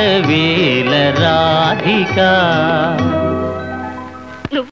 Geethika పాడవేల Radhika.